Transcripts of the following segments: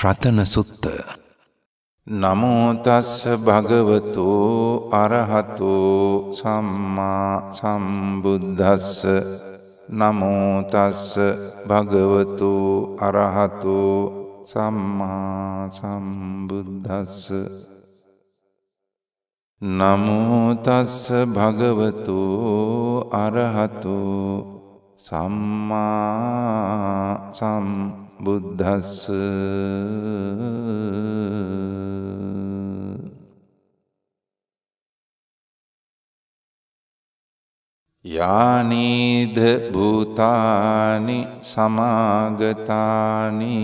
රතන සුත්ත. නමෝතස්ස භගවතු අරහතු සම්මා සම්බුද්ධස්ස නමෝතස්ස භගවතු අරහතු සම්මා සම්බුද්ධස්ස නමෝතස්ස භගවතු අරහතු සම්මා සම්බුද්ධස්ස බුද්ධස්ස. යානීද භූතානි සමාගතානි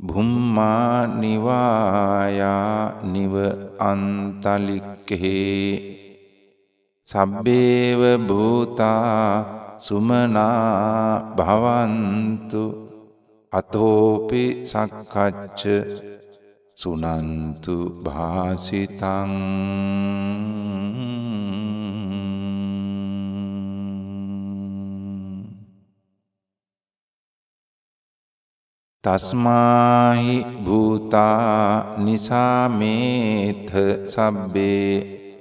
භුම්මා නිවායා නිව අන්තලික්කෙහේ සබ්බේව භූතා සුමනා භවන්තු අතෝපි සක්කච්ච සුනන්තු භාසිතං. තස්මාහි භූතා නිසාමේත සබ්බේ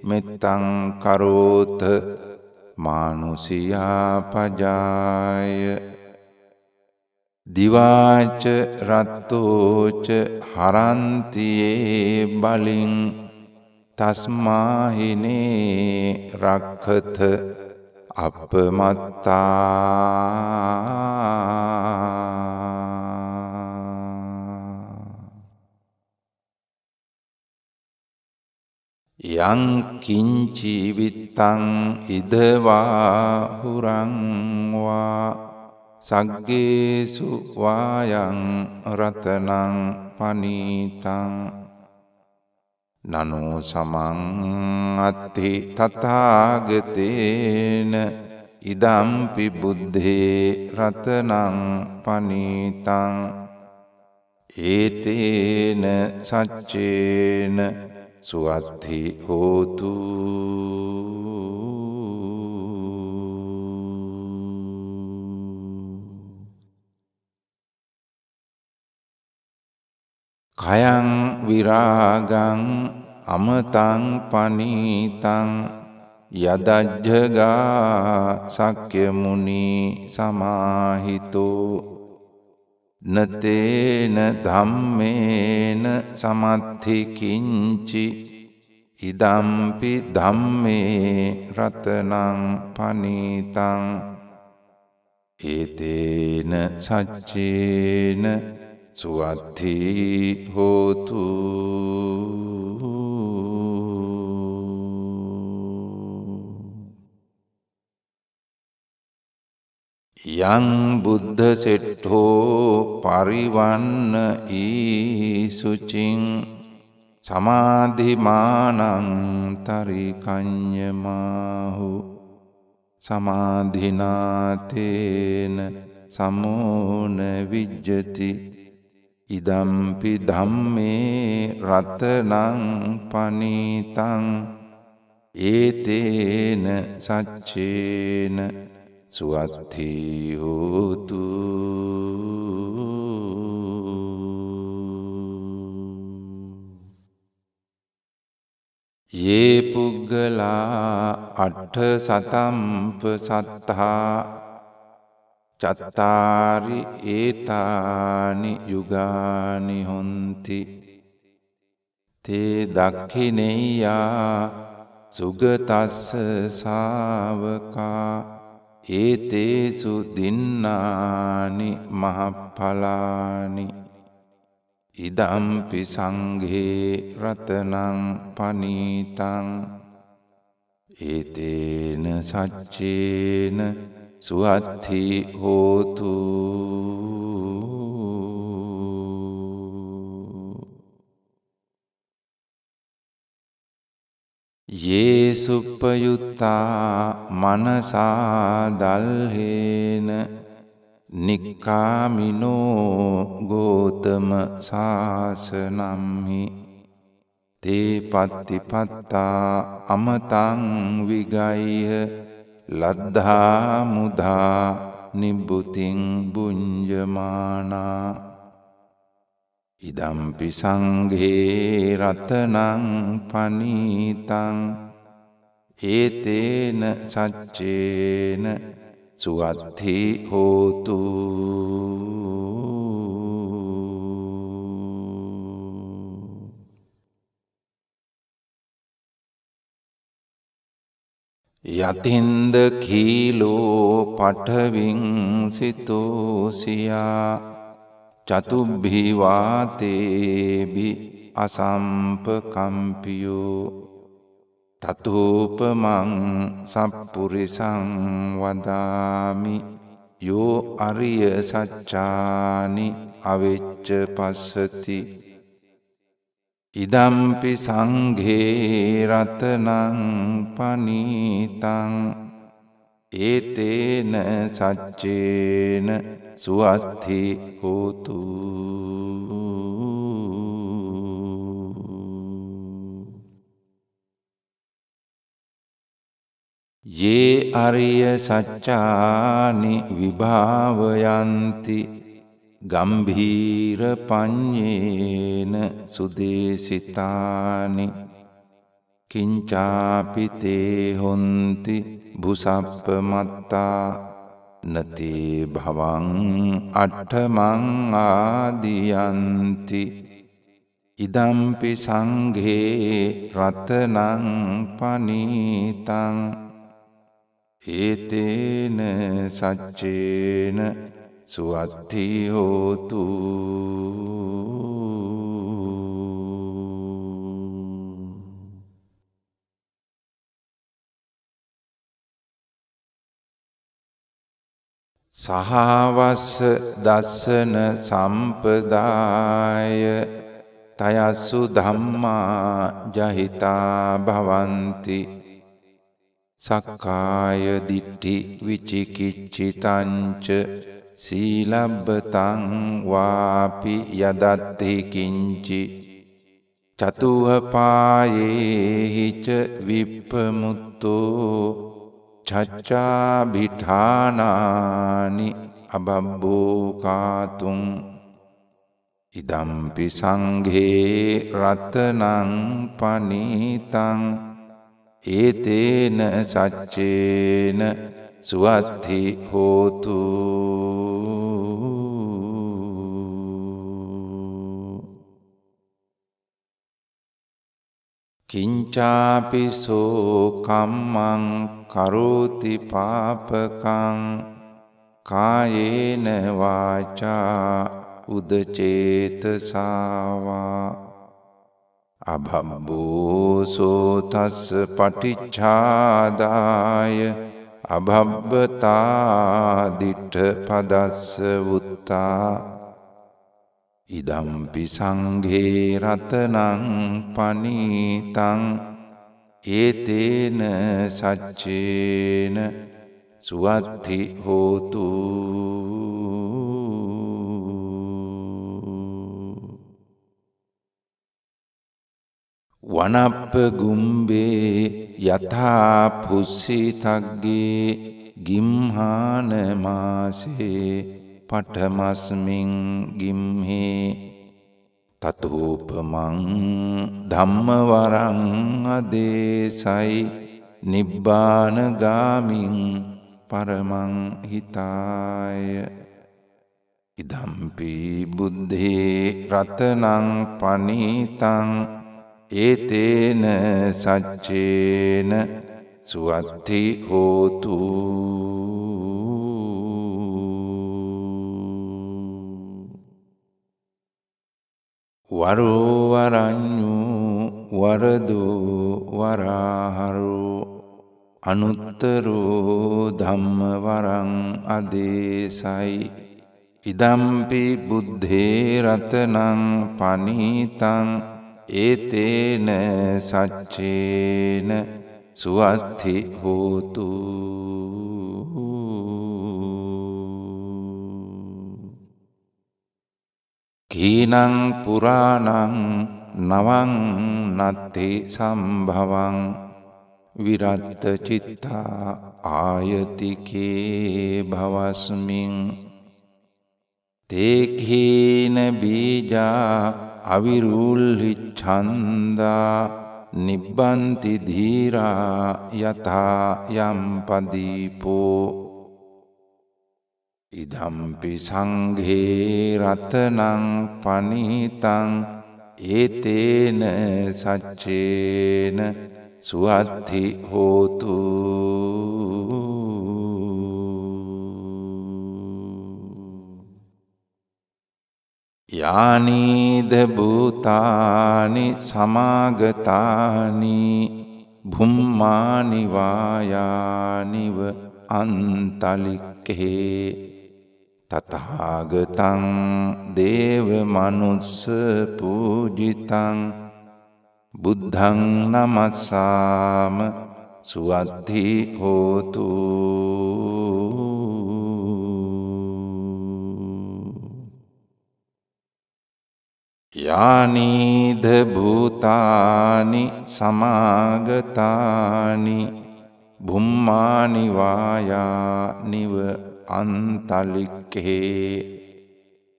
මෙත්තං කරෝත. මානුසියා පජාය. දිවාච රත්තෝච හරන්තියේ බලින් තස්මාහිනේ රක්කත අපමත්තා. යංකින්චීවිත්තං ඉදවාහුරංවා සග්ගේසු වායං රතනං පනීතං නනෝ සමං අත්ති තථාගතේන ඉදම්පි බුද්ධේ රතනං පනීතං ඒතේන සච්චේන සුවත්ති හෝතු විරාගං අමතං පනීතං යදජ්ජගා සක්‍යමුණි සමාහිතෝ නතේන ධම්මේන සමත්ථිකින්චි ඉදම්පි ධම්මේ රතනං පනීතං ඒතේන සච්චේන සුවත්ති හෝතු. යං බුද්ධ සෙට්ඨෝ පරිවන්න ඊසුචින් සමාධිමානං තරිකං්ඥමාහු සමාධිනාතේන සමෝන විජ්ජති. ඉදම්පි ධම්මේ රතනං පනීතං ඒතේන සච්චේන සුවත්ති හෝතු ඒ පුග්ගලා අට්ඨ සතම්ප සත්තා චත්තාරි ඒතානි යුගානි හොන්ති. තේ දක්ඛිනෙය්‍යා සුගතස්ස සාවකා ඒතේසු දින්නානි මහප්ඵලානි ඉදම්පි සංඝේ රතනං පනීතං. ඒතේන සච්චේන සුවත්හි හෝතු යේසුප්පයුත්තා මනසාදල්හේන නික්කාමිනෝ ගෝතම ශාසනම්හි තේ පත්තිපත්තා අමතං විගයිහ ලද්ධා මුදා නිබ්බුතින් බුංජමානා ඉදම්පි සංඝේ රතනං පනීතං. ඒතේන සච්චේන සුවත්හි හෝතු. යතින්ද කීලෝ පටවින් සිතෝසියා. චතුබ්භිවාතේබි අසම්පකම්පියෝ. තතූපමං සප්පුරිසං වදාමි. යෝ අරිය සච්චානි අවෙච්ච පස්සති. ඉදම්පි සංඝේ රතනං පනීතං ඒතේන සච්චේන සුවත්හි හෝතු. යේ අරිය සච්චානි විභාවයන්ති ගම්භීර පඤ්ඤේන සුදේසිතානි කිංචාපිතේ හොන්ති බුසප්ප මත්තා නතේ භවං අට්ඨමං ආදියන්ති. ඉදම්පි සංඝේ රතනං පනීතං. ඒතේන සච්චේන සුවත්ති හෝතු. සහවස්ස දස්සන සම්පදාය. තයස්සු ධම්මා ජහිතා භවන්ති සක්කාය දිට්ඨි විචිකිච්ඡිතංච. සීලබ්බතං වාපි යදත්ති කිංචි චතුහපායේහිච විප්පමුත්තෝ චච්චාබිඨානානි අබබ්බෝකාතුන් ඉදම්පි සංඝේ රතනං පනීතං ඒතේන සච්චේන සුවත්හි හෝතු කිංචාපිසෝ කම්මං කරෝති පාපකං කායේන වාචා උදචේතසාවා අභම්බෝසෝ තස්ස පටිච්ඡාදාය අභබ්බතා දිට්ඨ පදස්ස වුත්තා ඉදම්පි සංඝේ රතනං පනීතං ඒතේන සච්චේන සුවත්ති හෝතු. වනප්ප ගුම්බේ යථා පුස්සිතග්ගේ ගිම්හාන මාසේ පඨමස්මින් ගිම්හේ තතූපමං ධම්මවරං අදේසයි නිබ්බානගාමින් පරමං හිතාය. ඉදම්පි බුද්ධේ රතනං පනීතං ඒතේන සච්චේන සුවත්ති හෝතු වරෝවරං්ඥු වරදෝ වරාහරු අනුත්තරෝ ධම්මවරං අදේසයි. ඉදම්පි බුද්ධේ රතනං පනීතං ඒතේන සච්චේන සුවත්ති හෝතු. කීනං පුරාණං නවං නත්ති සම්භවං විරත්ත චිත්තා ආයතිකේ භවස්මින් තේකීන බීජා අවිරුල්හි ඡන්දා නිබ්බන්ති ධීරා යතා යම්පදීපෝ ඉදම්පි සංඝේ රතනං පනිතං ඒතේන සච්චේන සුවත්ති හෝතු. යානීද භූතානි සමාගතානි භුම්මානිවායානිව අන්තලික්කේ තතහාගතං දේව මනුස්ස පූජිතං බුද්ධං නමස්සාම සුවත්ති හෝතු. යානීද භූතානි සමාගතානි බුම්මානිවායානිව අන්තලික්කේ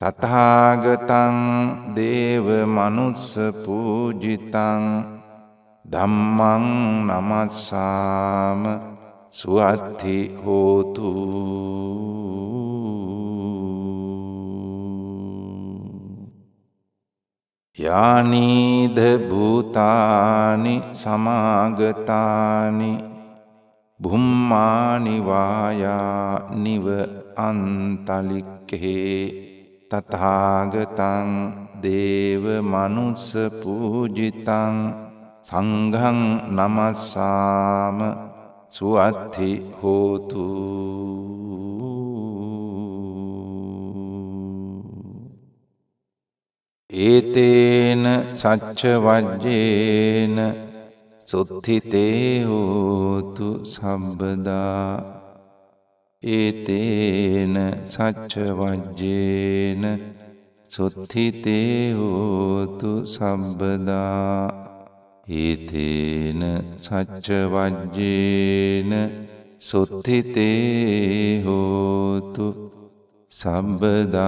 තථාගතං දේව මනුස්ස පූජිතං ධම්මං නමස්සාම සුවත්ති හෝතු. යානීද භූතානි සමාගතානි බුම්මානිවායා නිව අන්තලික්කේ තථාගතං දේව මනුස්ස පූජිතං සංඝං නමස්සාම සුවත්ති හෝතු. ඒතේන සච්චවජ්ජේන සුත්තිතේ හෝතු සම්බදා. ඒතේන සච්චවජ්ජේන සුත්තිතේ හෝතු සම්බදා. ඒතේන සච්චවජ්ජේන සුත්තිතේ හෝතු සම්බදා.